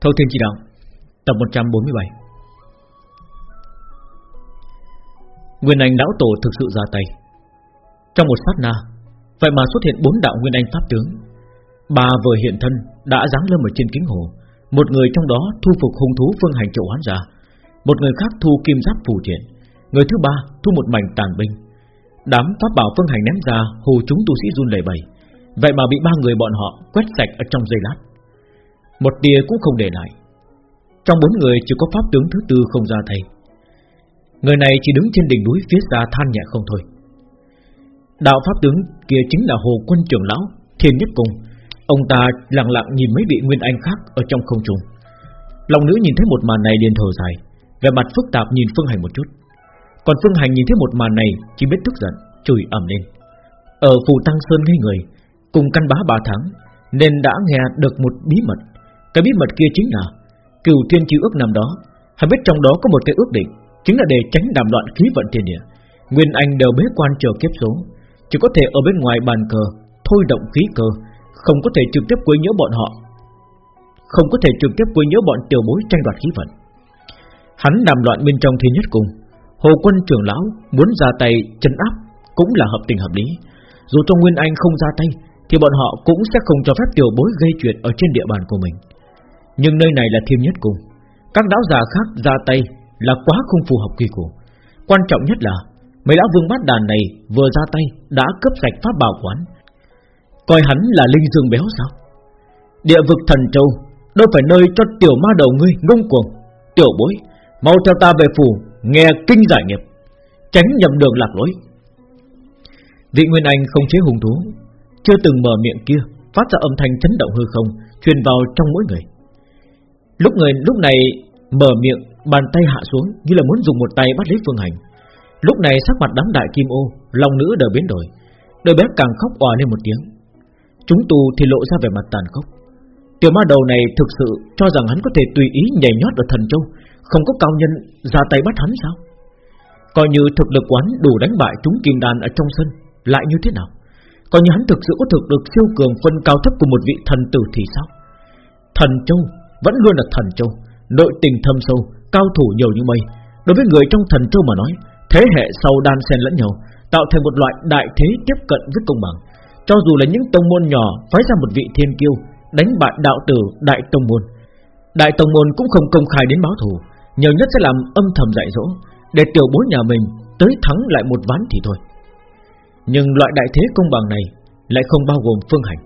Thâu Thiên Chỉ Đạo, Tập 147 Nguyên Anh Lão Tổ thực sự ra tay. Trong một sát na, Vậy mà xuất hiện bốn đạo Nguyên Anh Pháp Tướng. Bà vừa hiện thân Đã ráng lâm ở trên kính hồ. Một người trong đó thu phục hung thú phương hành triệu hoán ra. Một người khác thu kim giáp phù triển Người thứ ba thu một mảnh tàn binh. Đám pháp bảo phương hành ném ra, Hù chúng tu sĩ run lẩy bẩy. Vậy mà bị ba người bọn họ quét sạch ở trong giây lát. Một tia cũng không để lại. Trong bốn người chỉ có pháp tướng thứ tư không ra thầy Người này chỉ đứng trên đỉnh núi phía xa than nhẹ không thôi. Đạo pháp tướng kia chính là Hồ Quân trưởng lão Thiên Nhất Cung. Ông ta lặng lặng nhìn mấy vị nguyên anh khác ở trong không trung. Lòng nữ nhìn thấy một màn này liền thở dài Về mặt phức tạp nhìn Phương Hành một chút. Còn Phương Hành nhìn thấy một màn này Chỉ biết tức giận, chửi ẩm lên. Ở Phù Tăng Sơn ngay người Cùng căn bá ba tháng Nên đã nghe được một bí mật. Cái bí mật kia chính là Cửu thiên chi ước năm đó. Hắn biết trong đó có một cái ước định, Chính là để tránh đàm loạn khí vận thiên địa. Nguyên Anh đều bế quan chờ kiếp số, Chỉ có thể ở bên ngoài bàn cờ, Thôi động khí cơ, Không có thể trực tiếp quấy nhớ bọn họ, Không có thể trực tiếp quấy nhớ bọn tiểu bối tranh đoạt khí vận. Hắn đàm loạn bên trong thiên nhất cùng Hồ quân trưởng lão muốn ra tay chân áp Cũng là hợp tình hợp lý. Dù cho Nguyên Anh không ra tay, Thì bọn họ cũng sẽ không cho phép tiểu bối gây chuyện Ở trên địa bàn của mình. Nhưng nơi này là thiêm nhất cung Các lão già khác ra tay là quá không phù hợp quy củ. Quan trọng nhất là mấy lão vương bát đàn này vừa ra tay đã cướp sạch pháp bảo quán. Coi hắn là linh dương béo sao? Địa vực thần châu đâu phải nơi cho tiểu ma đầu ngươi ngông cuồng. Tiểu bối, mau theo ta về phủ nghe kinh giải nghiệp, tránh nhầm đường lạc lối. Vị Nguyên Anh không chế hùng thú, chưa từng mở miệng kia phát ra âm thanh chấn động hư không truyền vào trong mỗi người. Lúc người, lúc này, mở miệng, Bàn tay hạ xuống, như là muốn dùng một tay bắt lấy Phương Hành. Lúc này sắc mặt đám đại kim ô, Lòng nữ đều biến đổi. Đôi bé càng khóc òa lên một tiếng. Chúng tù thì lộ ra vẻ mặt tàn khốc. Tiểu ma đầu này thực sự cho rằng hắn có thể tùy ý nhảy nhót ở thần châu, Không có cao nhân ra tay bắt hắn sao? Coi như thực lực quán đủ đánh bại chúng kim đàn ở trong sân, Lại như thế nào? Coi như hắn thực sự có thực lực siêu cường, phân cao thấp của một vị thần tử thì sao? Thần châu vẫn luôn là thần châu Nội tình thâm sâu cao thủ nhiều như mây. Đối với người trong thần châu mà nói, thế hệ sau đan xen lẫn nhau, tạo thành một loại đại thế tiếp cận với công bằng. Cho dù là những tông môn nhỏ phái ra một vị thiên kiêu đánh bại đạo tử đại tông môn, đại tông môn cũng không công khai đến báo thù, nhiều nhất sẽ làm âm thầm dạy dỗ để tiểu bối nhà mình tới thắng lại một ván thì thôi. Nhưng loại đại thế công bằng này lại không bao gồm phương hành.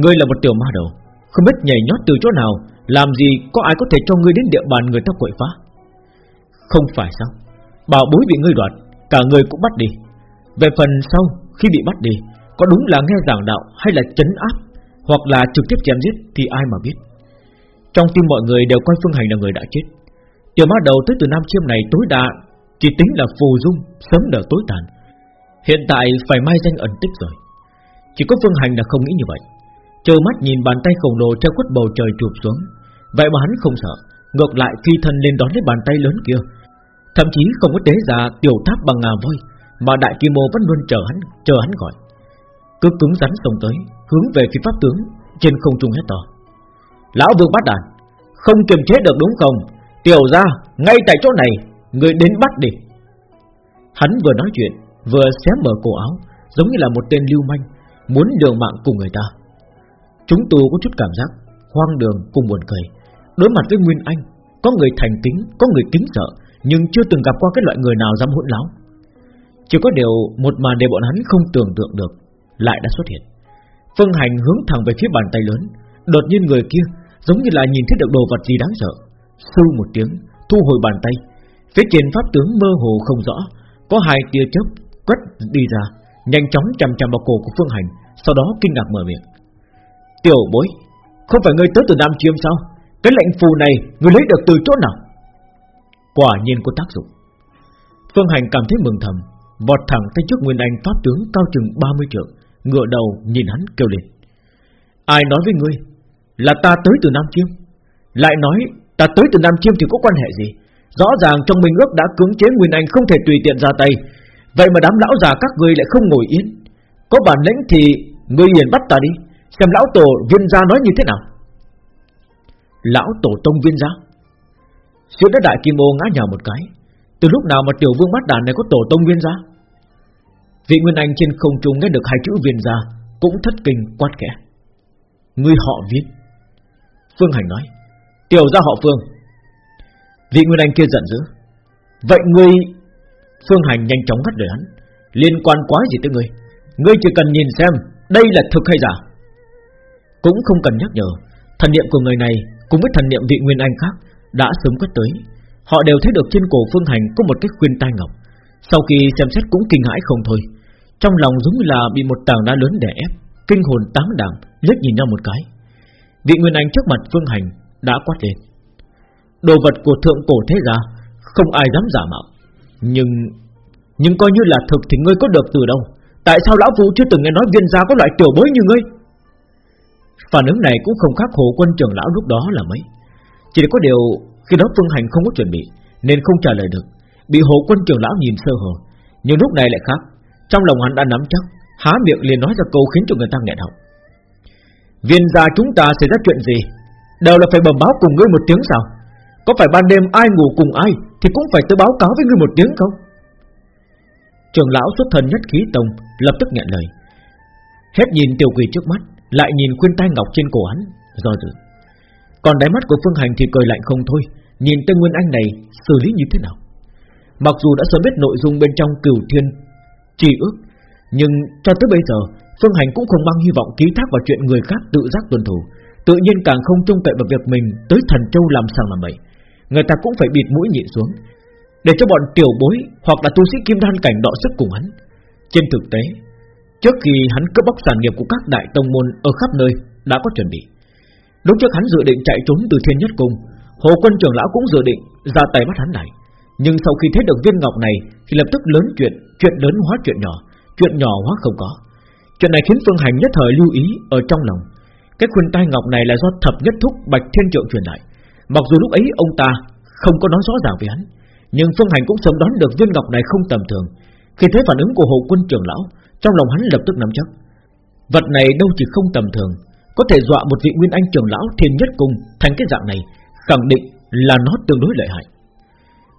Ngươi là một tiểu ma đầu, không biết nhảy nhót từ chỗ nào, làm gì có ai có thể cho ngươi đến địa bàn người ta quậy phá? Không phải sao? Bảo bối bị ngươi đoạt, Cả người cũng bắt đi. Về phần sau, khi bị bắt đi, Có đúng là nghe giảng đạo hay là chấn áp, Hoặc là trực tiếp chém giết Thì ai mà biết. Trong tim mọi người đều coi Phương Hành là người đã chết. Tiểu ma đầu tới từ Nam Chiêm này tối đa Chỉ tính là phù dung, Sớm nở tối tàn. Hiện tại phải mai danh ẩn tích rồi. Chỉ có Phương Hành là không nghĩ như vậy. Chờ mắt nhìn bàn tay khổng lồ treo quất bầu trời chụp xuống. Vậy mà hắn không sợ, Ngược lại phi thân lên đón lấy bàn tay lớn kia. Thậm chí không có tế ra tiểu tháp bằng ngà voi, Mà đại kim mô vẫn luôn chờ hắn Chờ hắn gọi. Cứ cứng rắn xông tới, Hướng về phía pháp tướng, Trên không trung hết to. Lão vương bắt đàn, Không kiềm chế được đúng không? Tiểu ra ngay tại chỗ này, Người đến bắt đi. Hắn vừa nói chuyện, Vừa xé mở cổ áo, Giống như là một tên lưu manh, Muốn đường mạng cùng người ta. Chúng tôi có chút cảm giác hoang đường cùng buồn cười. Đối mặt với Nguyên Anh, có người thành kính, có người kính sợ, nhưng chưa từng gặp qua cái loại người nào dám hỗn láo. Chỉ có điều một màn để bọn hắn không tưởng tượng được lại đã xuất hiện. Phương Hành hướng thẳng về phía bàn tay lớn, đột nhiên người kia giống như là nhìn thấy được đồ vật gì đáng sợ. sưu một tiếng, thu hồi bàn tay, phía trên pháp tướng mơ hồ không rõ, có hai tia chớp quét đi ra, nhanh chóng chầm chầm vào cổ của Phương Hành, sau đó kinh ngạc mở miệng. Tiểu bối, Không phải ngươi tới từ Nam Chiêm sao? Cái lệnh phù này, ngươi lấy được từ chỗ nào? Quả nhiên có tác dụng. Phương Hành cảm thấy mừng thầm, Vọt thẳng tới trước Nguyên Anh Pháp tướng cao chừng 30 trượng Ngựa đầu nhìn hắn kêu lên. Ai nói với ngươi Là ta tới từ Nam Chiêm? Lại nói ta tới từ Nam Chiêm thì có quan hệ gì? Rõ ràng trong minh ước đã cưỡng chế Nguyên Anh không thể tùy tiện ra tay. Vậy mà đám lão già các ngươi lại không ngồi yên. Có bản lĩnh thì Ngươi liền bắt ta đi. Xem lão tổ viên gia nói như thế nào. Lão tổ tông viên gia? Giữa đất đại kim ô ngã nhào một cái, Từ lúc nào mà tiểu vương bát đàn này có tổ tông viên gia? Vị Nguyên Anh trên không trung nghe được hai chữ viên gia Cũng thất kinh quát kẻ Ngươi họ viên. Phương Hành nói, Tiểu gia họ Phương. Vị Nguyên Anh kia giận dữ, Vậy ngươi Phương Hành nhanh chóng ngắt lời hắn, Liên quan quá gì tới ngươi? Ngươi chỉ cần nhìn xem Đây là thực hay giả? Cũng không cần nhắc nhở. Thần niệm của người này Cùng với thần niệm vị Nguyên Anh khác Đã sớm quét tới. Họ đều thấy được trên cổ Phương Hành có một cái khuyên tai ngọc. Sau khi xem xét cũng kinh hãi không thôi. Trong lòng giống như là bị một tảng đá lớn đè ép, Kinh hồn táng đảm liếc nhìn nhau một cái. Vị Nguyên Anh trước mặt Phương Hành Đã quát lên. Đồ vật của thượng cổ thế gia, Không ai dám giả mạo. Nhưng Nhưng coi như là thực thì ngươi có được từ đâu? Tại sao lão phụ chưa từng nghe nói viên gia có loại tiểu bối như ngươi? Phản ứng này cũng không khác hồ quân trưởng lão lúc đó là mấy. Chỉ có điều, Khi đó Phương Hành không có chuẩn bị, Nên không trả lời được. Bị hồ quân trưởng lão nhìn sơ hở, Nhưng lúc này lại khác. Trong lòng hắn đã nắm chắc, Há miệng liền nói ra câu khiến cho người ta nghẹn họng. Viên gia chúng ta xảy ra chuyện gì? Đều là phải bẩm báo cùng ngươi một tiếng sao? Có phải ban đêm ai ngủ cùng ai Thì cũng phải tới báo cáo với ngươi một tiếng không? Trường lão xuất thân nhất khí tông, Lập tức nhận lời. Hết nhìn tiểu quỷ trước mắt lại nhìn khuyên tai ngọc trên cổ hắn, Do dự. Còn đáy mắt của Phương Hành thì cười lạnh không thôi, Nhìn tây Nguyên Anh này xử lý như thế nào? Mặc dù đã sớm biết nội dung bên trong cửu thiên Chỉ ước, Nhưng cho tới bây giờ, Phương Hành cũng không mang hy vọng ký thác vào chuyện người khác tự giác tuân thủ. Tự nhiên càng không trông cậy vào việc mình Tới thần châu làm sàng làm bậy Người ta cũng phải bịt mũi nhịn xuống. Để cho bọn tiểu bối Hoặc là tu sĩ kim đan cảnh đọ sức cùng hắn. Trên thực tế Trước khi hắn cướp bóc sản nghiệp của các đại tông môn Ở khắp nơi, đã có chuẩn bị. Lúc trước hắn dự định chạy trốn từ thiên nhất cung, Hồ quân trưởng lão cũng dự định ra tay bắt hắn lại. Nhưng sau khi thấy được viên ngọc này, Thì lập tức lớn chuyện Chuyện lớn hóa chuyện nhỏ Chuyện nhỏ hóa không có. Chuyện này khiến Phương Hành nhất thời lưu ý ở trong lòng. Cái khuyên tai ngọc này là do thập nhất thúc Bạch Thiên Trượng truyền lại. Mặc dù lúc ấy ông ta không có nói rõ ràng với hắn, Nhưng Phương Hành cũng sớm đoán được viên ngọc này không tầm thường. Khi thấy phản ứng của hồ quân trưởng lão trong lòng hắn lập tức nắm chắc. Vật này đâu chỉ không tầm thường, Có thể dọa một vị nguyên anh trưởng lão thiên nhất cung Thành cái dạng này, Khẳng định là nó tương đối lợi hại.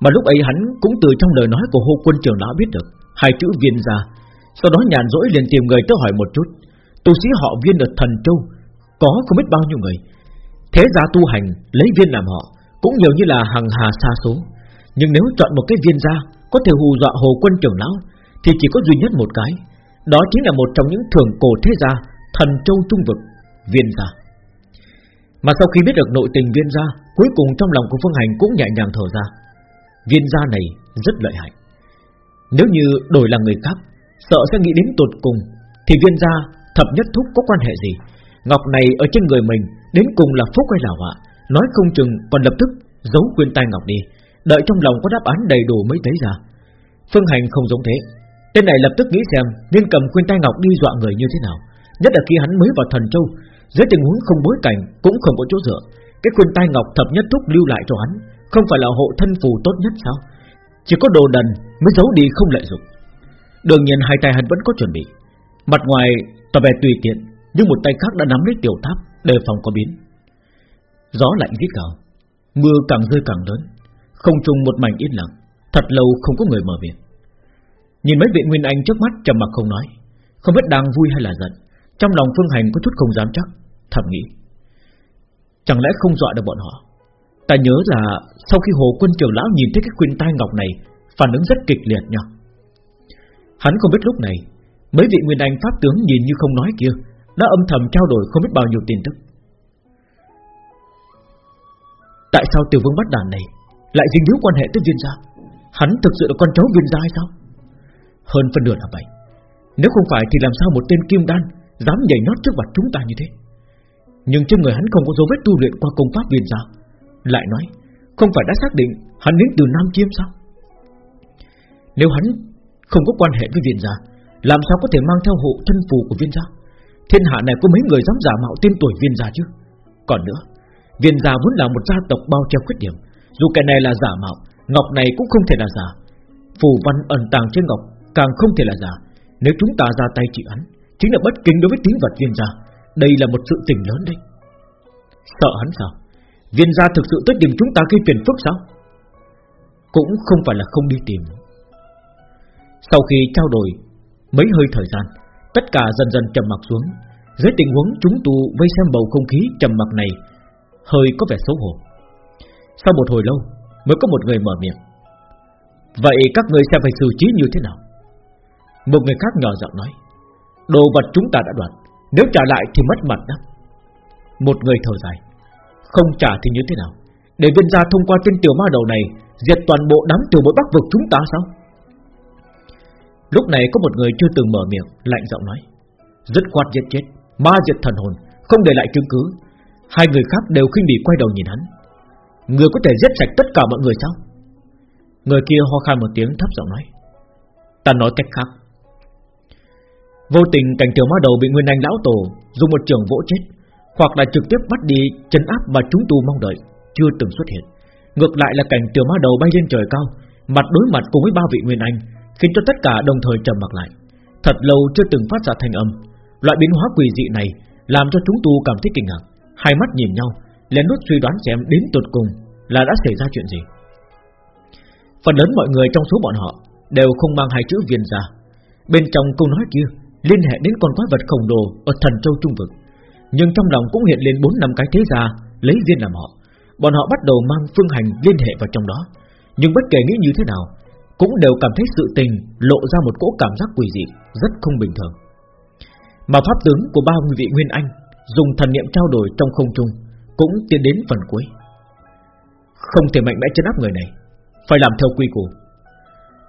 Mà lúc ấy hắn cũng từ trong lời nói của hô quân trưởng lão biết được Hai chữ viên gia, sau đó nhàn rỗi liền tìm người tới hỏi một chút. Tu sĩ họ viên ở thần châu, Có không biết bao nhiêu người. Thế gia tu hành, lấy viên làm họ, Cũng nhiều như là hàng hà xa số. Nhưng nếu chọn một cái viên gia Có thể hù dọa hồ quân trưởng lão, Thì chỉ có duy nhất một cái đó chính là một trong những thường cổ thế gia, Thần châu trung vực, Viên gia. Mà sau khi biết được nội tình viên gia, Cuối cùng trong lòng của Phương Hành cũng nhẹ nhàng thở ra. Viên gia này rất lợi hại. Nếu như đổi là người khác, Sợ sẽ nghĩ đến tột cùng, Thì viên gia thập nhất thúc có quan hệ gì? Ngọc này ở trên người mình, Đến cùng là phúc hay là họa? Nói không chừng còn lập tức giấu quyên tai Ngọc đi, Đợi trong lòng có đáp án đầy đủ mới thấy ra. Phương Hành không giống thế. Tên này lập tức nghĩ xem Nên cầm khuyên tai Ngọc đi dọa người như thế nào, Nhất là khi hắn mới vào thần châu. Dưới tình huống không bối cảnh Cũng không có chỗ dựa, Cái khuyên tai Ngọc thập nhất thúc lưu lại cho hắn Không phải là hộ thân phù tốt nhất sao? Chỉ có đồ đần mới giấu đi không lợi dụng. Đương nhiên hai tay hắn vẫn có chuẩn bị. Mặt ngoài tỏ vẻ tùy tiện, Nhưng một tay khác đã nắm lấy tiểu tháp, Đề phòng có biến. Gió lạnh rít gào, Mưa càng rơi càng lớn, Không trung một mảnh yên lặng, Thật lâu không có người mở miệng. Nhìn mấy vị Nguyên Anh trước mắt trầm mặc không nói. Không biết đang vui hay là giận. Trong lòng Phương Hành có chút không dám chắc, Thầm nghĩ. Chẳng lẽ không dọa được bọn họ? Ta nhớ là sau khi Hồ Quân Triều Lão nhìn thấy cái khuyên tai ngọc này, Phản ứng rất kịch liệt nhỉ? Hắn không biết lúc này, Mấy vị Nguyên Anh Pháp tướng nhìn như không nói kia, Đã âm thầm trao đổi không biết bao nhiêu tin tức. Tại sao tiểu vương bắt đàn này Lại dính líu quan hệ tới viên gia? Hắn thực sự là con cháu viên gia hay sao? Hơn phân nửa là vậy. Nếu không phải thì làm sao một tên kim đan Dám nhảy nhót trước mặt chúng ta như thế? Nhưng trên người hắn không có dấu vết tu luyện qua công pháp viên gia Lại nói, Không phải đã xác định hắn đến từ Nam Chiêm sao? Nếu hắn không có quan hệ với viên gia Làm sao có thể mang theo hộ thân phù của viên gia Thiên hạ này có mấy người dám giả mạo tên tuổi viên gia chứ? Còn nữa, Viên gia vốn là một gia tộc bao che khuyết điểm. Dù cái này là giả mạo, Ngọc này cũng không thể là giả. Phù văn ẩn tàng trên ngọc càng không thể là giả. Nếu chúng ta ra tay trị hắn Chính là bất kính đối với tín vật viên gia. Đây là một sự tình lớn đấy. Sợ hắn sao? Viên gia thực sự tới tìm chúng ta khi phiền phức sao? Cũng không phải là không đi tìm. Sau khi trao đổi Mấy hơi thời gian, Tất cả dần dần trầm mặc xuống. Dưới tình huống chúng tu vây xem bầu không khí trầm mặc này, Hơi có vẻ xấu hổ. Sau một hồi lâu, Mới có một người mở miệng. Vậy các người sẽ phải xử trí như thế nào? Một người khác nhỏ giọng nói, Đồ vật chúng ta đã đoạt, Nếu trả lại thì mất mặt đó Một người thở dài, Không trả thì như thế nào? Để viên gia thông qua tên tiểu ma đầu này Diệt toàn bộ đám tiểu bối bắc vực chúng ta sao? Lúc này có một người chưa từng mở miệng, Lạnh giọng nói, dứt khoát giết chết, Ma diệt thần hồn, Không để lại chứng cứ. Hai người khác đều khinh bỉ quay đầu nhìn hắn, Người có thể giết sạch tất cả mọi người sao? Người kia ho khan một tiếng thấp giọng nói, Ta nói cách khác Vô tình cảnh tiểu ma đầu bị Nguyên Anh lão tổ Dùng một trường vỗ chết, Hoặc là trực tiếp bắt đi chân áp mà chúng tu mong đợi, Chưa từng xuất hiện. Ngược lại là cảnh tiểu ma đầu bay lên trời cao, Mặt đối mặt cùng với ba vị Nguyên Anh, Khiến cho tất cả đồng thời trầm mặc lại. Thật lâu chưa từng phát ra thanh âm. Loại biến hóa quỷ dị này Làm cho chúng tu cảm thấy kinh ngạc. Hai mắt nhìn nhau, lén lút suy đoán xem đến tột cùng Là đã xảy ra chuyện gì. Phần lớn mọi người trong số bọn họ Đều không mang hai chữ viên ra Bên trong câu nói kia Liên hệ đến con quái vật khổng lồ Ở thần châu trung vực. Nhưng trong lòng cũng hiện lên bốn năm cái thế gia Lấy riêng làm họ. Bọn họ bắt đầu mang phương hành liên hệ vào trong đó. Nhưng bất kể nghĩ như thế nào Cũng đều cảm thấy sự tình lộ ra một cỗ cảm giác quỷ dị Rất không bình thường. Mà pháp tướng của ba vị Nguyên Anh Dùng thần niệm trao đổi trong không trung Cũng tiến đến phần cuối. Không thể mạnh mẽ chân áp người này Phải làm theo quy củ.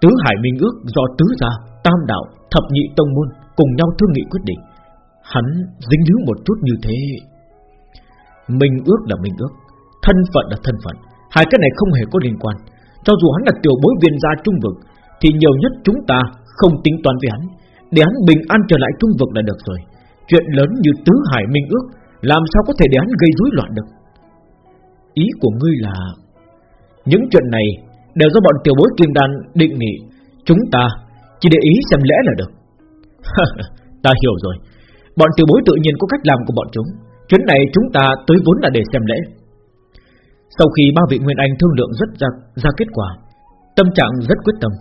Tứ Hải Minh ước do tứ gia Tam đạo, thập nhị tông môn Cùng nhau thương nghị quyết định. Hắn dính líu một chút như thế. Mình ước là mình ước, Thân phận là thân phận, Hai cái này không hề có liên quan. Cho dù hắn là tiểu bối viên gia trung vực, Thì nhiều nhất chúng ta không tính toán với hắn. Để hắn bình an trở lại trung vực là được rồi. Chuyện lớn như tứ hải minh ước, Làm sao có thể để hắn gây rối loạn được? Ý của ngươi là, Những chuyện này Đều do bọn tiểu bối kim đan định nghị. Chúng ta chỉ để ý xem lẽ là được. Ta hiểu rồi. Bọn tiểu bối tự nhiên có cách làm của bọn chúng. Chuyến này chúng ta tới vốn là để xem lễ. Sau khi ba vị Nguyên Anh thương lượng rất ra, ra kết quả Tâm trạng rất quyết tâm.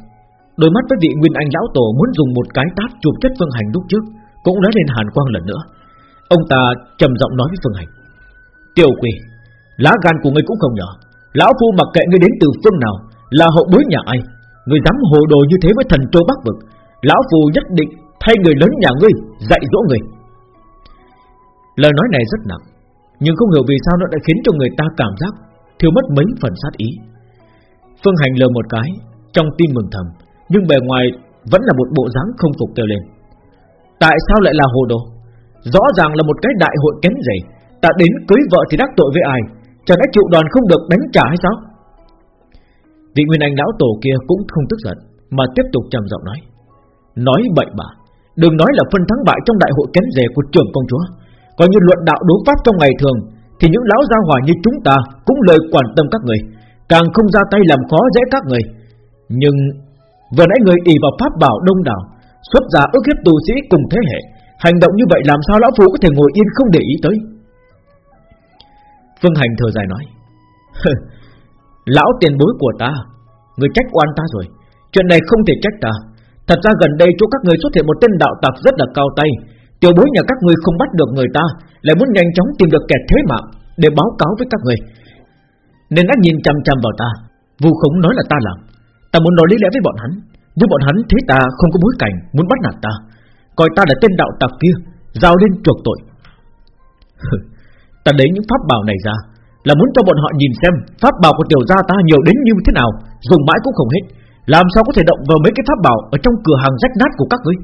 Đôi mắt với vị Nguyên Anh lão tổ muốn dùng một cái tát chụp chất Phương Hành lúc trước Cũng nói lên hàn quang lần nữa. Ông ta trầm giọng nói với Phương Hành Tiểu quỷ Lá gan của ngươi cũng không nhỏ. Lão phu mặc kệ ngươi đến từ phương nào Là hậu bối nhà ai Ngươi dám hồ đồ như thế với thần trô Bắc Vực Lão phu nhất định thay người lớn nhà ngươi, dạy dỗ người. Lời nói này rất nặng, Nhưng không hiểu vì sao nó đã khiến cho người ta cảm giác Thiếu mất mấy phần sát ý. Phương Hành lờ một cái, Trong tim mừng thầm, Nhưng bề ngoài vẫn là một bộ dáng không phục kêu lên. Tại sao lại là hồ đồ? Rõ ràng là một cái đại hội kén rể Ta đến cưới vợ thì đắc tội với ai? Chẳng lẽ chịu đoàn không được đánh trả hay sao? Vị Nguyên Anh lão tổ kia cũng không tức giận, Mà tiếp tục trầm giọng nói Nói bậy bạ Đừng nói là phân thắng bại trong đại hội kén rể của trưởng công chúa. Coi như luận đạo đấu pháp trong ngày thường, Thì những lão gia hỏa như chúng ta Cũng lời quan tâm các người, Càng không ra tay làm khó dễ các người. Nhưng vừa nãy người ỉ vào pháp bảo đông đảo, Xuất giả ước hiếp tù sĩ cùng thế hệ, Hành động như vậy làm sao lão phụ có thể ngồi yên không để ý tới? Phương Hành thở dài nói Lão tiền bối của ta, Người trách oan ta rồi, Chuyện này không thể trách ta. Thật ra gần đây chỗ các người xuất hiện một tên đạo tặc rất là cao tay. Tiểu bối nhà các người không bắt được người ta, Lại muốn nhanh chóng tìm được kẻ thế mạng Để báo cáo với các người. Nên đã nhìn chăm chăm vào ta. Vu khống nói là ta làm. Ta muốn nói lý lẽ với bọn hắn, Nhưng bọn hắn thấy ta không có bối cảnh, Muốn bắt nạt ta. Coi ta là tên đạo tặc kia, Giao lên chuộc tội. Ta lấy những pháp bảo này ra, Là muốn cho bọn họ nhìn xem Pháp bảo của tiểu gia ta nhiều đến như thế nào, Dùng mãi cũng không hết. Làm sao có thể động vào mấy cái pháp bảo Ở trong cửa hàng rách nát của các ngươi?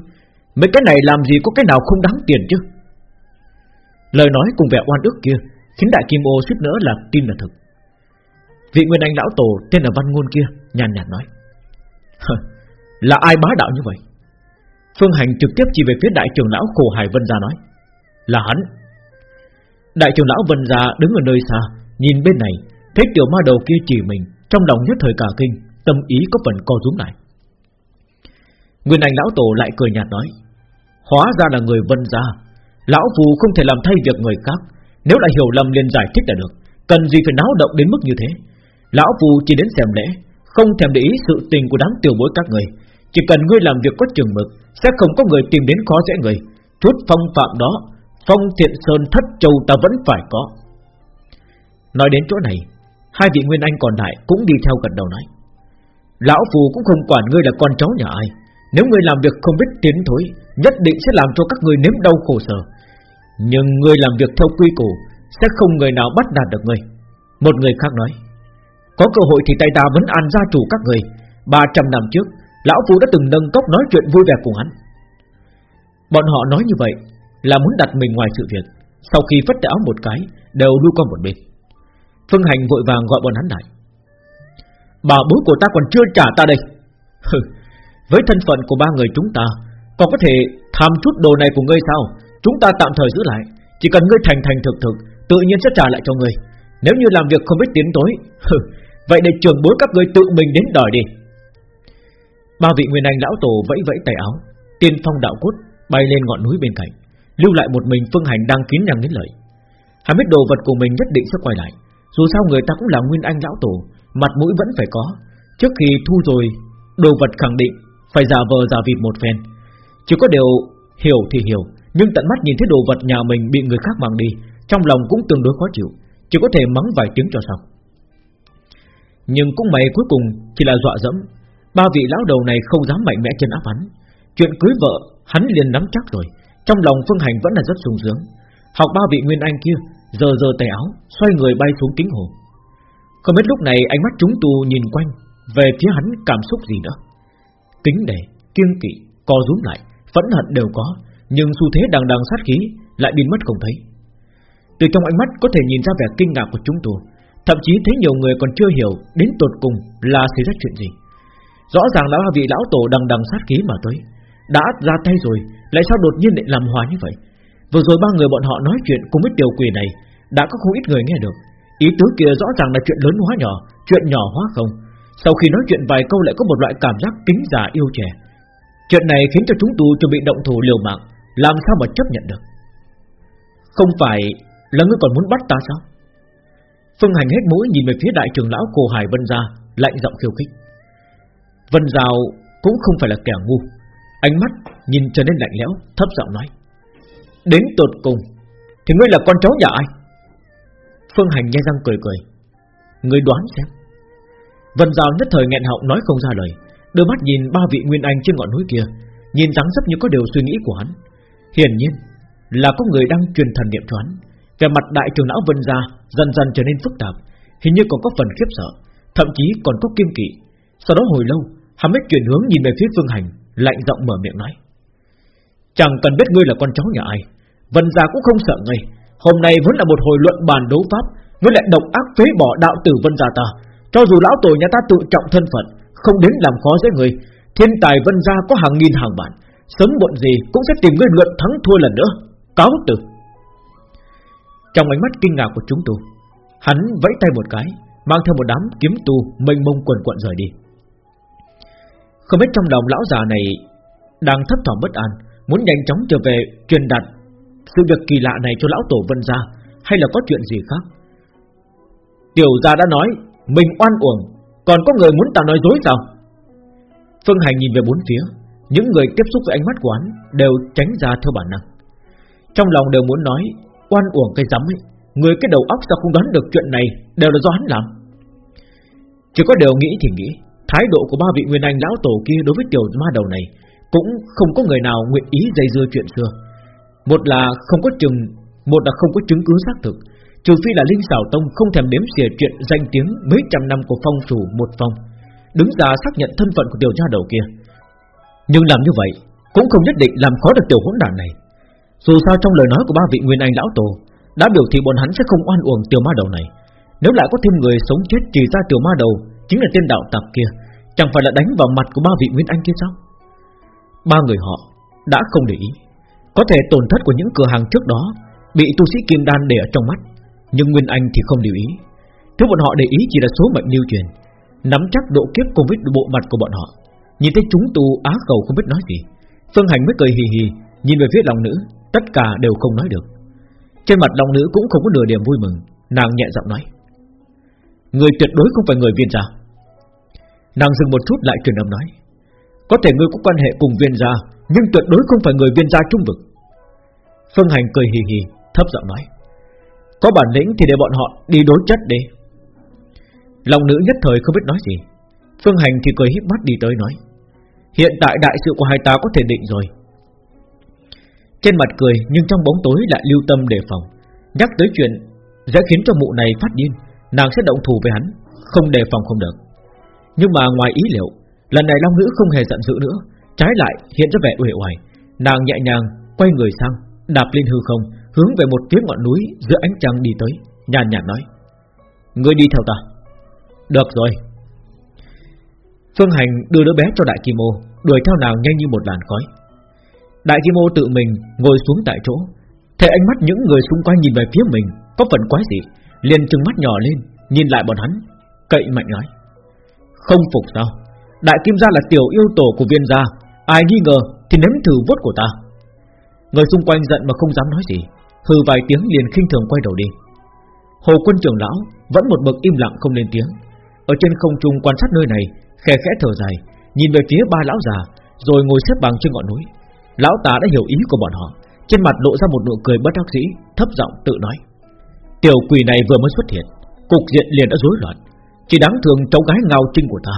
Mấy cái này làm gì có cái nào không đáng tiền chứ? Lời nói cùng vẻ oan ức kia Khiến đại kim ô suýt nữa là tin là thực Vị nguyên anh lão tổ Tên là văn ngôn kia nhàn nhạt nói Là ai bá đạo như vậy? Phương Hành trực tiếp chỉ về phía đại trưởng lão khổ hải Vân Gia nói, Là hắn. Đại trưởng lão Vân Gia đứng ở nơi xa, Nhìn bên này, Thấy tiểu ma đầu kia chỉ mình, Trong lòng nhất thời cả kinh. Tâm ý có phần co rúm lại. Nguyên Anh lão tổ lại cười nhạt nói, Hóa ra là người Vân Gia, Lão Phù không thể làm thay việc người khác, Nếu lại hiểu lầm liền giải thích là được, Cần gì phải náo động đến mức như thế? Lão phù chỉ đến xem lễ, Không thèm để ý sự tình của đám tiểu bối các người, Chỉ cần ngươi làm việc có chừng mực, Sẽ không có người tìm đến khó dễ người, Chút phong phạm đó, Phong thiện sơn thất châu ta vẫn phải có. Nói đến chỗ này, Hai vị Nguyên Anh còn lại cũng đi theo gật đầu nói Lão Phù cũng không quản ngươi là con cháu nhà ai. Nếu ngươi làm việc không biết tiến thối, Nhất định sẽ làm cho các ngươi nếm đau khổ sở. Nhưng ngươi làm việc theo quy củ, Sẽ không người nào bắt đạt được ngươi. Một người khác nói, Có cơ hội thì tay ta vẫn an gia chủ các người 300 năm trước, Lão phù đã từng nâng cốc nói chuyện vui vẻ cùng hắn. Bọn họ nói như vậy Là muốn đặt mình ngoài sự việc. Sau khi phất áo một cái, Đều lưu qua một bên. Phương Hành vội vàng gọi bọn hắn lại. Bà bối của ta còn chưa trả ta đây. Với thân phận của ba người chúng ta, Còn có thể tham chút đồ này của ngươi sao? Chúng ta tạm thời giữ lại, Chỉ cần ngươi thành thành thực thực, Tự nhiên sẽ trả lại cho ngươi. Nếu như làm việc không biết tiến tối Vậy để trường bối các ngươi tự mình đến đòi đi. Ba vị nguyên anh lão tổ vẫy vẫy tay áo, Tiên phong đạo cốt bay lên ngọn núi bên cạnh, Lưu lại một mình phương hành đang kín nhằng đến lợi. Hắn biết đồ vật của mình nhất định sẽ quay lại, Dù sao người ta cũng là nguyên anh lão tổ Mặt mũi vẫn phải có. Trước khi thu rồi, Đồ vật khẳng định Phải giả vờ giả vịt một phen. Chỉ có điều hiểu thì hiểu, Nhưng tận mắt nhìn thấy đồ vật nhà mình bị người khác mang đi, Trong lòng cũng tương đối khó chịu, Chỉ có thể mắng vài tiếng cho xong. Nhưng cũng may cuối cùng Chỉ là dọa dẫm, Ba vị lão đầu này không dám mạnh mẽ chân áp hắn. Chuyện cưới vợ, hắn liền nắm chắc rồi, Trong lòng Phương Hành vẫn là rất sung sướng. Học ba vị Nguyên Anh kia, Giờ giờ tay áo, Xoay người bay xuống kính hồ. Không biết lúc này ánh mắt chúng tu nhìn quanh Về phía hắn cảm xúc gì nữa. Kính đề, kiêng kỵ, co rúm lại Phẫn hận đều có Nhưng xu thế đằng đằng sát khí Lại biến mất không thấy. Từ trong ánh mắt có thể nhìn ra vẻ kinh ngạc của chúng tu Thậm chí thấy nhiều người còn chưa hiểu Đến tột cùng là xảy ra chuyện gì. Rõ ràng là vị lão tổ đằng đằng sát khí mà tới Đã ra tay rồi Lại sao đột nhiên lại làm hòa như vậy? Vừa rồi ba người bọn họ nói chuyện cùng với tiểu quỷ này Đã có không ít người nghe được. Ý tứ kia rõ ràng là chuyện lớn hóa nhỏ, Chuyện nhỏ hóa không. Sau khi nói chuyện vài câu lại có một loại cảm giác kính già yêu trẻ. Chuyện này khiến cho chúng tu chuẩn bị động thủ liều mạng, Làm sao mà chấp nhận được? Không phải là ngươi còn muốn bắt ta sao? Phương Hành hết mũi nhìn về phía đại trưởng lão Cổ Hải Vân Gia, Lạnh giọng khiêu khích. Vân Giao cũng không phải là kẻ ngu. Ánh mắt nhìn trở nên lạnh lẽo, Thấp giọng nói, Đến tột cùng Thì ngươi là con cháu nhà ai? Phương Hành nhe răng cười cười. Người đoán xem. Vân Giao nhất thời nghẹn họng nói không ra lời. Đôi mắt nhìn ba vị nguyên anh trên ngọn núi kia, Nhìn dáng dấp như có điều suy nghĩ của hắn. Hiển nhiên là có người đang truyền thần niệm cho hắn. Về mặt đại trưởng lão Vân Gia Dần dần trở nên phức tạp, Hình như còn có phần khiếp sợ, Thậm chí còn có kiên kỵ. Sau đó hồi lâu, Hắn mới chuyển hướng nhìn về phía Phương Hành, Lạnh giọng mở miệng nói. Chẳng cần biết ngươi là con cháu nhà ai, Vân gia cũng không sợ ngươi. Hôm nay vẫn là một hồi luận bàn đấu pháp Với lại độc ác phế bỏ đạo tử Vân gia ta. Cho dù lão tổ nhà ta tự trọng thân phận Không đến làm khó dễ người Thiên tài Vân gia có hàng nghìn hàng bản, Sớm muộn gì cũng sẽ tìm người luận thắng thua lần nữa. Cáo tử Trong ánh mắt kinh ngạc của chúng tôi, Hắn vẫy tay một cái Mang theo một đám kiếm tu mênh mông quần quận rời đi. Không biết trong lòng lão già này Đang thấp thỏm bất an Muốn nhanh chóng trở về truyền đạt sự việc kỳ lạ này cho lão tổ vân gia Hay là có chuyện gì khác? Tiểu gia đã nói, Mình oan uổng, Còn có người muốn ta nói dối sao? Phương Hành nhìn về bốn phía, Những người tiếp xúc với ánh mắt của hắn Đều tránh ra theo bản năng. Trong lòng đều muốn nói, Oan uổng cái dám ấy, Người cái đầu óc sao không đoán được chuyện này, Đều là do hắn làm. Chỉ có đều nghĩ thì nghĩ, Thái độ của ba vị nguyên anh lão tổ kia đối với tiểu ma đầu này cũng không có người nào nguyện ý dây dưa chuyện xưa. Một là không có chừng, một là không có chứng cứ xác thực, trừ phi là linh xảo tông không thèm đếm xỉa chuyện danh tiếng mấy trăm năm của phong chủ một phong, đứng ra xác nhận thân phận của tiểu gia đầu kia. Nhưng làm như vậy cũng không nhất định làm khó được tiểu hỗn đản này. Dù sao trong lời nói của ba vị nguyên anh lão tổ đã biểu thị bọn hắn sẽ không oan uổng tiểu ma đầu này. Nếu lại có thêm người sống chết chỉ ra tiểu ma đầu chính là tên đạo tặc kia, chẳng phải là đánh vào mặt của ba vị nguyên anh kia sao? Ba người họ đã không để ý, có thể tổn thất của những cửa hàng trước đó bị tu sĩ kim đan để ở trong mắt, nhưng nguyên anh thì không lưu ý. Thứ bọn họ để ý chỉ là số mệnh lưu truyền, nắm chắc độ kiếp cùng với bộ mặt của bọn họ. Nhìn thấy chúng tu á cầu không biết nói gì, Phương Hành mới cười hì hì, nhìn về phía lòng nữ, tất cả đều không nói được. Trên mặt lòng nữ cũng không có nửa điểm vui mừng, nàng nhẹ giọng nói: Người tuyệt đối không phải người viên gia Nàng dừng một chút lại truyền âm nói Có thể ngươi có quan hệ cùng viên gia nhưng tuyệt đối không phải người viên gia trung vực. Phương Hành cười hì hì, Thấp giọng nói, Có bản lĩnh thì để bọn họ đi đối chất đi. Lòng nữ nhất thời không biết nói gì. Phương Hành thì cười híp mắt đi tới nói, Hiện tại đại sự của hai ta có thể định rồi. Trên mặt cười nhưng trong bóng tối lại lưu tâm đề phòng. Nhắc tới chuyện Sẽ khiến cho mụ này phát điên, Nàng sẽ động thủ với hắn, Không đề phòng không được. Nhưng mà ngoài ý liệu, Lần này Long Nữ không hề giận dữ nữa. Trái lại, hiện ra vẻ uể oải. Nàng nhẹ nhàng quay người sang, Đạp lên hư không, Hướng về một phía ngọn núi giữa ánh trăng đi tới, Nhàn nhạt nói. Ngươi đi theo ta. Được rồi. Phương Hành đưa đứa bé cho Đại Kim Ô, Đuổi theo nàng nhanh như một làn khói. Đại Kim Ô tự mình ngồi xuống tại chỗ, Thấy ánh mắt những người xung quanh nhìn về phía mình, Có phần quái dị, liền trừng mắt nhỏ lên, Nhìn lại bọn hắn, Cậy mạnh nói. Không phục sao? Đại Kim Gia là tiểu yêu tổ của viên gia Ai nghi ngờ thì nếm thử vuốt của ta. Người xung quanh giận mà không dám nói gì, Hừ vài tiếng liền khinh thường quay đầu đi. Hồ quân trưởng lão Vẫn một bậc im lặng không lên tiếng. Ở trên không trung quan sát nơi này Khẽ khẽ thở dài, Nhìn về phía ba lão già, Rồi ngồi xếp bằng trên ngọn núi. Lão ta đã hiểu ý của bọn họ, Trên mặt lộ ra một nụ cười bất đắc dĩ, Thấp giọng tự nói. Tiểu quỷ này vừa mới xuất hiện, Cục diện liền đã rối loạn, Chỉ đáng thương cháu gái ngao trinh của ta,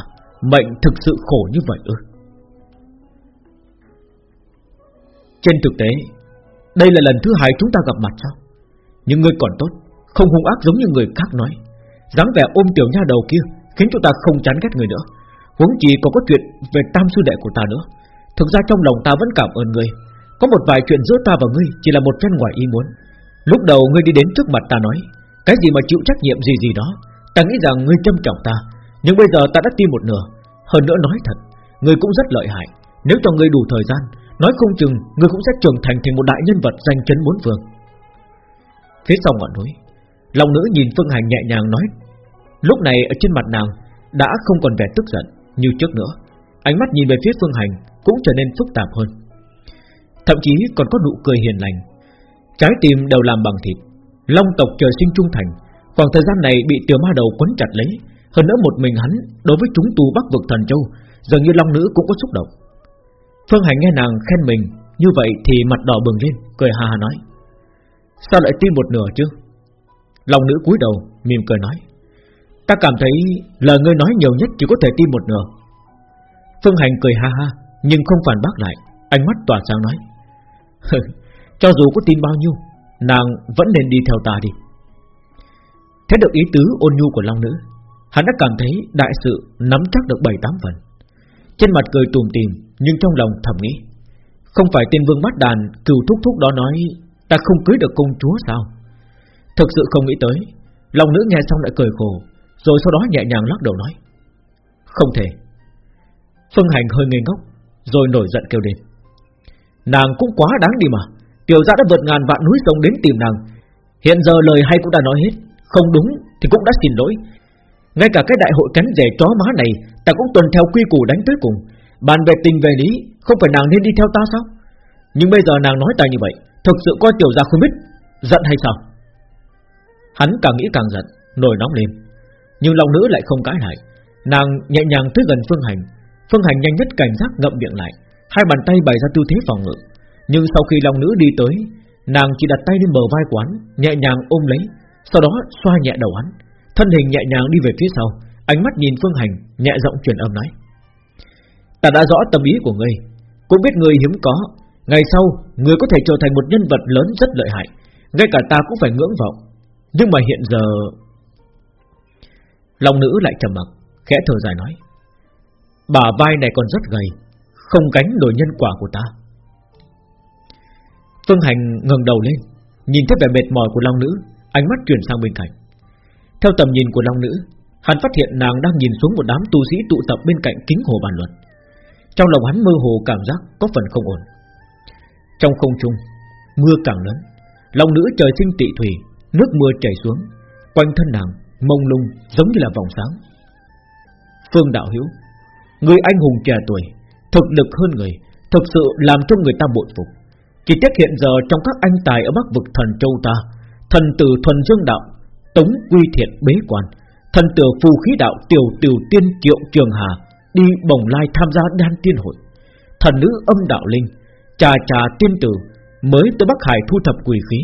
Mệnh thực sự khổ như vậy ư. Trên thực tế, Đây là lần thứ hai chúng ta gặp mặt sao? Nhưng ngươi còn tốt, Không hung ác giống như người khác nói. Dáng vẻ ôm tiểu nha đầu kia Khiến chúng ta không chán ghét người nữa. Huống chi còn có chuyện về tam sư đệ của ta nữa. Thực ra trong lòng ta vẫn cảm ơn ngươi. Có một vài chuyện giữa ta và ngươi Chỉ là một phen ngoài ý muốn. Lúc đầu ngươi đi đến trước mặt ta nói, Cái gì mà chịu trách nhiệm gì gì đó? Ta nghĩ rằng ngươi trân trọng ta, Nhưng bây giờ ta đã tin một nửa. Hơn nữa nói thật, Ngươi cũng rất lợi hại. Nếu cho ngươi đủ thời gian Nói không chừng, người cũng sẽ trưởng thành thành một đại nhân vật danh chấn bốn phương. Phía sau ngọn núi Lòng nữ nhìn Phương Hành nhẹ nhàng nói, Lúc này ở trên mặt nàng Đã không còn vẻ tức giận như trước nữa. Ánh mắt nhìn về phía Phương Hành Cũng trở nên phức tạp hơn. Thậm chí còn có nụ cười hiền lành. Trái tim đều làm bằng thịt. Long tộc trời sinh trung thành, Khoảng thời gian này bị tiểu ma đầu quấn chặt lấy. Hơn nữa một mình hắn Đối với chúng tu bắc vực thần châu, Dường như long nữ cũng có xúc động. Phương Hành nghe nàng khen mình, Như vậy thì mặt đỏ bừng lên, Cười hà hà nói. Sao lại tin một nửa chứ? Long nữ cúi đầu, mỉm cười nói. Ta cảm thấy lời ngươi nói nhiều nhất chỉ có thể tin một nửa. Phương Hành cười ha ha, Nhưng không phản bác lại, Ánh mắt tỏa sáng nói. Cho dù có tin bao nhiêu, Nàng vẫn nên đi theo ta đi. Thấy được ý tứ ôn nhu của Long Nữ, Hắn đã cảm thấy đại sự nắm chắc được 7-8 phần. Trên mặt cười tùm tìm, Nhưng trong lòng thầm nghĩ, Không phải tên vương bát đàn cừu thúc thúc đó nói, Ta không cưới được công chúa sao? Thực sự không nghĩ tới, lòng nữ nghe xong lại cười khổ, Rồi sau đó nhẹ nhàng lắc đầu nói, Không thể. Phương Hành hơi ngây ngốc, Rồi nổi giận kêu lên, Nàng cũng quá đáng đi mà, Tiểu gia đã vượt ngàn vạn núi sông đến tìm nàng. Hiện giờ lời hay cũng đã nói hết, Không đúng thì cũng đã xin lỗi. Ngay cả cái đại hội cánh rể chó má này, Ta cũng tuần theo quy củ đánh tới cùng. Bàn về tình về lý, Không phải nàng nên đi theo ta sao? Nhưng bây giờ nàng nói ta như vậy, Thực sự coi tiểu gia không biết, Giận hay sao? Hắn càng nghĩ càng giận, Nổi nóng lên. Nhưng lòng nữ lại không cãi lại. Nàng nhẹ nhàng tới gần Phương Hành. Phương Hành nhanh nhất cảnh giác ngậm miệng lại, Hai bàn tay bày ra tư thế phòng ngự. Nhưng sau khi lòng nữ đi tới, Nàng chỉ đặt tay lên bờ vai quán Nhẹ nhàng ôm lấy, Sau đó xoa nhẹ đầu hắn. Thân hình nhẹ nhàng đi về phía sau, Ánh mắt nhìn Phương Hành, nhẹ giọng truyền âm nói. Ta đã rõ tâm ý của ngươi, Cũng biết ngươi hiếm có. Ngày sau, ngươi có thể trở thành một nhân vật lớn rất lợi hại, Ngay cả ta cũng phải ngưỡng vọng. Nhưng mà hiện giờ, Long nữ lại trầm mặc, Khẽ thở dài nói. Bà vai này còn rất gầy, Không gánh nổi nhân quả của ta. Phương Hành ngẩng đầu lên, Nhìn thấy vẻ mệt mỏi của Long Nữ, Ánh mắt chuyển sang bên cạnh. Theo tầm nhìn của Long Nữ, Hắn phát hiện nàng đang nhìn xuống một đám tu sĩ tụ tập bên cạnh kính hồ bàn luận. Trong lòng hắn mơ hồ cảm giác có phần không ổn. Trong không trung, Mưa càng lớn, Long Nữ trời sinh tị thủy, Nước mưa chảy xuống, Quanh thân nàng mông lung giống như là vòng sáng. Phương Đạo Hiếu Người anh hùng trẻ tuổi, Thực lực hơn người, Thực sự làm cho người ta bội phục. Chỉ tiếc hiện giờ trong các anh tài ở Bắc vực thần châu ta, Thần tử thuần dương đạo Tống quy thiện bế quan, Thần tử phù khí đạo tiểu tiểu tiên triệu trường hà Đi bồng lai tham gia đan tiên hội. Thần nữ âm đạo linh Trà trà tiên tử Mới tới Bắc Hải thu thập quỷ khí.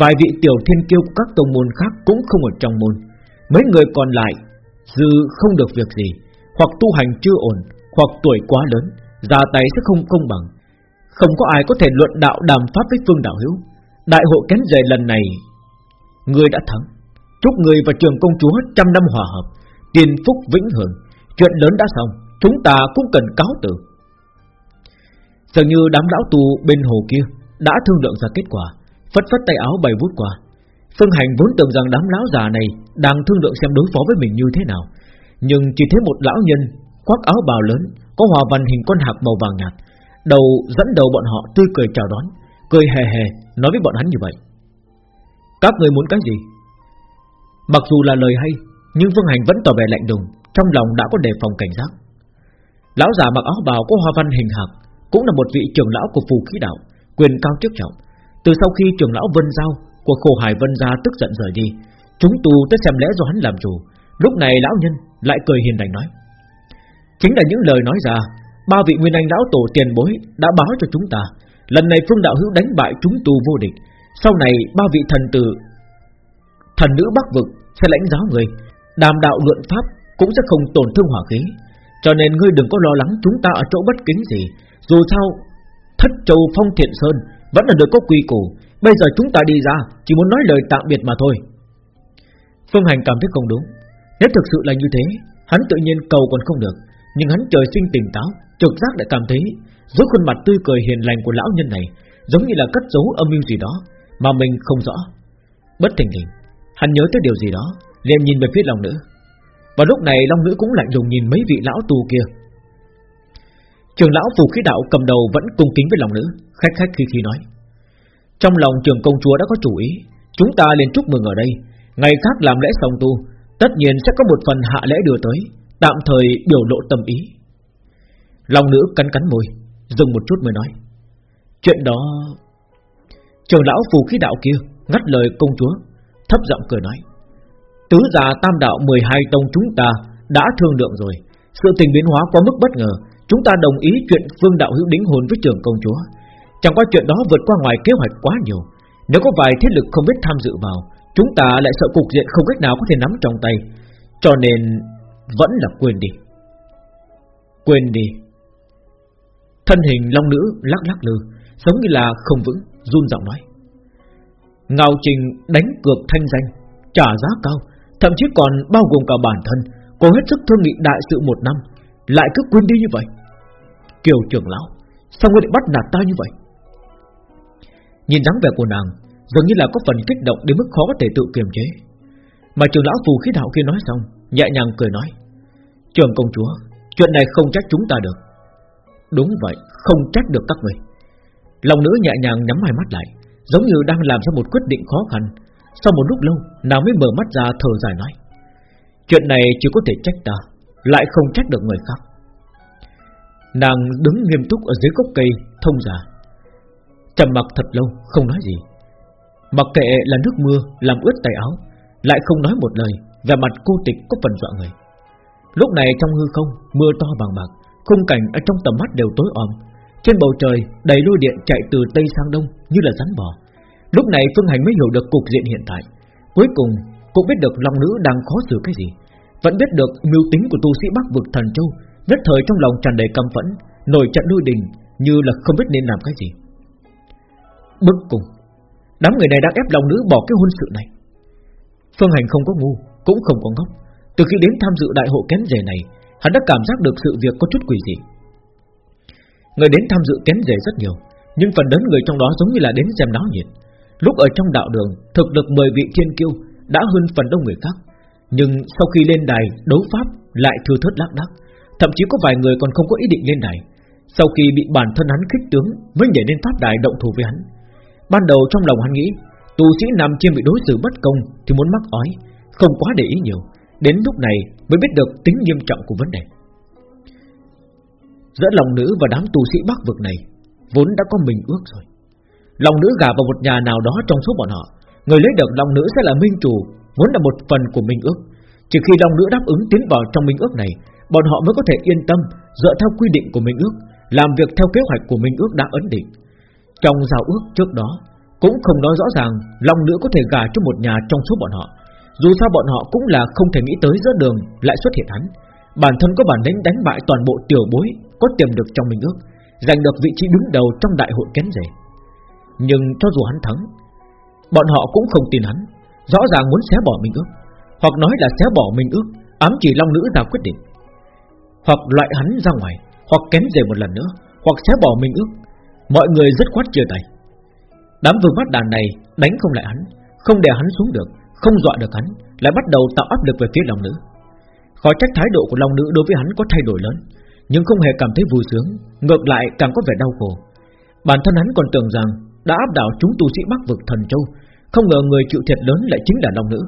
Vài vị tiểu thiên kiêu của các tông môn khác Cũng không ở trong môn. Mấy người còn lại Dư không được việc gì, Hoặc tu hành chưa ổn, Hoặc tuổi quá lớn, già tay sẽ không công bằng. Không có ai có thể luận đạo đàm pháp với Phương Đạo Hữu. Đại hội kén rời lần này, Người đã thắng. Chúc người và trường công chúa trăm năm hòa hợp, Tiền phúc vĩnh hưởng Chuyện lớn đã xong, Chúng ta cũng cần cáo từ. Dường như đám lão tù bên hồ kia Đã thương lượng ra kết quả, Phất phất tay áo bày vút qua. Phương Hành vốn tưởng rằng đám lão già này Đang thương lượng xem đối phó với mình như thế nào. Nhưng chỉ thấy một lão nhân Khoác áo bào lớn, Có hòa văn hình con hạc màu vàng nhạt. Đầu dẫn đầu bọn họ tươi cười chào đón, Cười hề hề nói với bọn hắn như vậy. Các người muốn cái gì? Mặc dù là lời hay, Nhưng vương Hành vẫn tỏ vẻ lạnh lùng, Trong lòng đã có đề phòng cảnh giác. Lão già mặc áo bào có hoa văn hình hạc, Cũng là một vị trưởng lão của phù khí đạo, Quyền cao chức trọng. Từ sau khi trưởng lão Vân Giao Của khổ hải Vân Gia tức giận rời đi, Chúng tu tới xem lẽ do hắn làm chủ. Lúc này lão nhân lại cười hiền lành nói, Chính là những lời nói ra, Ba vị nguyên anh lão tổ tiền bối Đã báo cho chúng ta. Lần này phương đạo hữu đánh bại chúng tu vô địch. Sau này ba vị thần tử Thần nữ bắc vực sẽ lãnh giáo người, Đàm đạo luận pháp Cũng sẽ không tổn thương hỏa khí. Cho nên ngươi đừng có lo lắng chúng ta ở chỗ bất kính gì. Dù sao, Thất châu phong thiện sơn Vẫn là được có quy củ. Bây giờ chúng ta đi ra, Chỉ muốn nói lời tạm biệt mà thôi. Phương Hành cảm thấy không đúng. Nếu thực sự là như thế, Hắn tự nhiên cầu còn không được. Nhưng hắn trời sinh tỉnh táo, Trực giác lại cảm thấy Dưới khuôn mặt tươi cười hiền lành của lão nhân này Giống như là cất giấu âm mưu gì đó Mà mình không rõ. Bất tình hình Hắn nhớ tới điều gì đó, liền nhìn về phía Long nữ. Và lúc này long nữ cũng lạnh lùng nhìn mấy vị lão tu kia. Trường lão phù khí đạo cầm đầu vẫn cung kính với Long nữ, Khách khách khi khi nói. Trong lòng trường công chúa đã có chủ ý, Chúng ta liền chúc mừng ở đây. Ngày khác làm lễ xong tu, Tất nhiên sẽ có một phần hạ lễ đưa tới, Tạm thời biểu lộ tâm ý. Long nữ cắn cắn môi, Dừng một chút mới nói. Chuyện đó, Trường lão phù khí đạo kia Ngắt lời công chúa. Thấp giọng cười nói, Tứ già tam đạo 12 tông chúng ta Đã thương lượng rồi. Sự tình biến hóa quá mức bất ngờ. Chúng ta đồng ý chuyện phương đạo hữu đính hôn với trường công chúa. Chẳng qua chuyện đó vượt qua ngoài kế hoạch quá nhiều. Nếu có vài thế lực không biết tham dự vào, Chúng ta lại sợ cục diện không cách nào có thể nắm trong tay. Cho nên Vẫn là quên đi. Quên đi? Thân hình long nữ lắc lắc lư, Giống như là không vững, Run giọng nói. Ngao Trình đánh cược thanh danh, Trả giá cao, Thậm chí còn bao gồm cả bản thân. Cố hết sức thương nghị đại sự một năm, Lại cứ quên đi như vậy. Kiều trưởng lão, Sao ngươi lại bắt nạt ta như vậy? Nhìn dáng vẻ của nàng, Dường như là có phần kích động đến mức khó có thể tự kiềm chế. Mà trưởng lão phù khí đạo kia nói xong, Nhẹ nhàng cười nói, Trường công chúa, Chuyện này không trách chúng ta được. Đúng vậy, không trách được các người. Lòng nữ nhẹ nhàng nhắm hai mắt lại Giống như đang làm ra một quyết định khó khăn. Sau một lúc lâu, Nàng mới mở mắt ra thở dài nói, Chuyện này chỉ có thể trách ta, Lại không trách được người khác. Nàng đứng nghiêm túc ở dưới gốc cây, Thông già. Trầm mặc thật lâu, không nói gì. Mặc kệ là nước mưa, Làm ướt tay áo, Lại không nói một lời Về mặt cô tịch có phần dọa người. Lúc này trong hư không, Mưa to bằng bạc, Khung cảnh ở trong tầm mắt đều tối om. Trên bầu trời, đầy lôi điện chạy từ Tây sang Đông, Như là rắn bò. Lúc này Phương Hành mới hiểu được cục diện hiện tại. Cuối cùng, cũng biết được Long Nữ đang khó xử cái gì. Vẫn biết được mưu tính của tu sĩ Bắc vực Thần Châu, Nhất thời trong lòng tràn đầy căm phẫn, Nổi trận lôi đình, Như là không biết nên làm cái gì. Bước cùng, Đám người này đang ép Long Nữ bỏ cái hôn sự này. Phương Hành không có ngu, Cũng không có ngốc. Từ khi đến tham dự đại hội kén rể này, Hắn đã cảm giác được sự việc có chút quỷ dị. Người đến tham dự kén rể rất nhiều, Nhưng phần lớn người trong đó giống như là đến xem náo nhiệt. Lúc ở trong đạo đường, Thực lực 10 vị thiên kiêu Đã hơn phần đông người khác. Nhưng sau khi lên đài đấu pháp, Lại thừa thớt lác đác. Thậm chí có vài người còn không có ý định lên đài. Sau khi bị bản thân hắn khích tướng Mới nhảy lên pháp đài động thủ với hắn. Ban đầu trong lòng hắn nghĩ Tu sĩ nằm trên bị đối xử bất công Thì muốn mắc ói, Không quá để ý nhiều. Đến lúc này mới biết được tính nghiêm trọng của vấn đề. Giữa lòng nữ và đám tu sĩ bắc vực này, Vốn đã có mình ước rồi. Lòng nữ gả vào một nhà nào đó trong số bọn họ, Người lấy được lòng nữ sẽ là minh chủ, Vốn là một phần của minh ước. Chỉ khi lòng Nữ đáp ứng tiến vào trong minh ước này, Bọn họ mới có thể yên tâm, Dựa theo quy định của minh ước, Làm việc theo kế hoạch của minh ước đã ấn định. Trong giao ước trước đó, Cũng không nói rõ ràng lòng Nữ có thể gả cho một nhà trong số bọn họ. Dù sao bọn họ cũng là không thể nghĩ tới giữa đường Lại xuất hiện hắn. Bản thân có bản lĩnh đánh bại toàn bộ tiểu bối có tiềm được trong mình ước, Giành được vị trí đứng đầu trong đại hội kén rể. Nhưng cho dù hắn thắng, Bọn họ cũng không tin hắn, Rõ ràng muốn xé bỏ mình ước, Hoặc nói là xé bỏ mình ước, Ám chỉ long nữ ra quyết định. Hoặc loại hắn ra ngoài, Hoặc kén rể một lần nữa, Hoặc xé bỏ mình ước, Mọi người rất khoát chia tay. Đám vương bắt đàn này đánh không lại hắn, Không đè hắn xuống được, Không dọa được hắn, Lại bắt đầu tạo áp lực về phía long nữ. Khó trách thái độ của long nữ đối với hắn có thay đổi lớn nhưng không hề cảm thấy vui sướng, Ngược lại càng có vẻ đau khổ. Bản thân hắn còn tưởng rằng Đã áp đảo chúng tu sĩ Bắc vực thần châu, Không ngờ người chịu thiệt lớn lại chính là long nữ.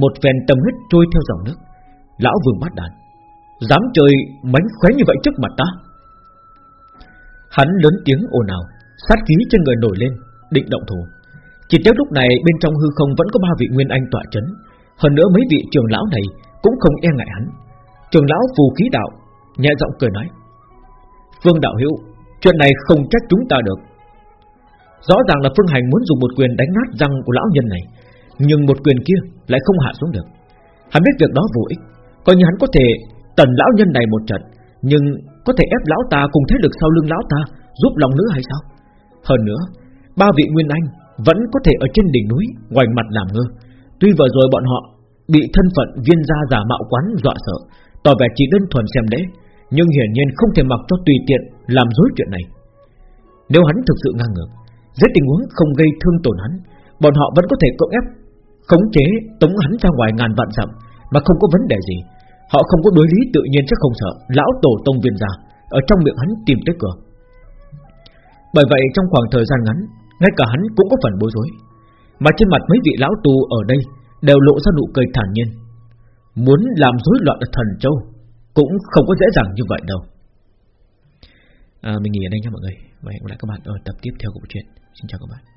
Một phen tâm huyết trôi theo dòng nước, Lão vương bắt đàn. Dám chơi mánh khóe như vậy trước mặt ta. Hắn lớn tiếng ồn ào, Sát khí trên người nổi lên, Định động thủ. Chỉ tiếc lúc này bên trong hư không vẫn có ba vị nguyên anh tọa chấn, Hơn nữa mấy vị trường lão này Cũng không e ngại hắn. Trường lão phù khí đạo Nhẹ giọng cười nói, Phương đạo hữu, Chuyện này không trách chúng ta được. Rõ ràng là Phương Hành muốn dùng một quyền đánh nát răng của lão nhân này, Nhưng một quyền kia lại không hạ xuống được. Hắn biết việc đó vô ích, Coi như hắn có thể tần lão nhân này một trận, Nhưng có thể ép lão ta cùng thế lực sau lưng lão ta Giúp lòng nữ hay sao? Hơn nữa, Ba vị Nguyên Anh vẫn có thể ở trên đỉnh núi Ngoảnh mặt làm ngơ. Tuy vừa rồi bọn họ bị thân phận viên gia giả mạo quán dọa sợ, Tỏ vẻ chỉ đơn thuần xem đấy nhưng hiển nhiên không thể mặc cho tùy tiện Làm dối chuyện này. Nếu hắn thực sự ngang ngược, Dưới tình huống không gây thương tổn hắn, Bọn họ vẫn có thể cưỡng ép Khống chế tống hắn ra ngoài ngàn vạn dặm Mà không có vấn đề gì. Họ không có đối lý tự nhiên sẽ không sợ Lão tổ tông viên già Ở trong miệng hắn tìm tới cửa. Bởi vậy trong khoảng thời gian ngắn, Ngay cả hắn cũng có phần bối rối. Mà trên mặt mấy vị lão tu ở đây Đều lộ ra nụ cười thản nhiên. Muốn làm rối loạn ở thần châu cũng không có dễ dàng như vậy đâu. À, Mình nghỉ ở đây nha mọi người Và hẹn gặp lại các bạn ở tập tiếp theo của bộ truyện. Xin chào các bạn.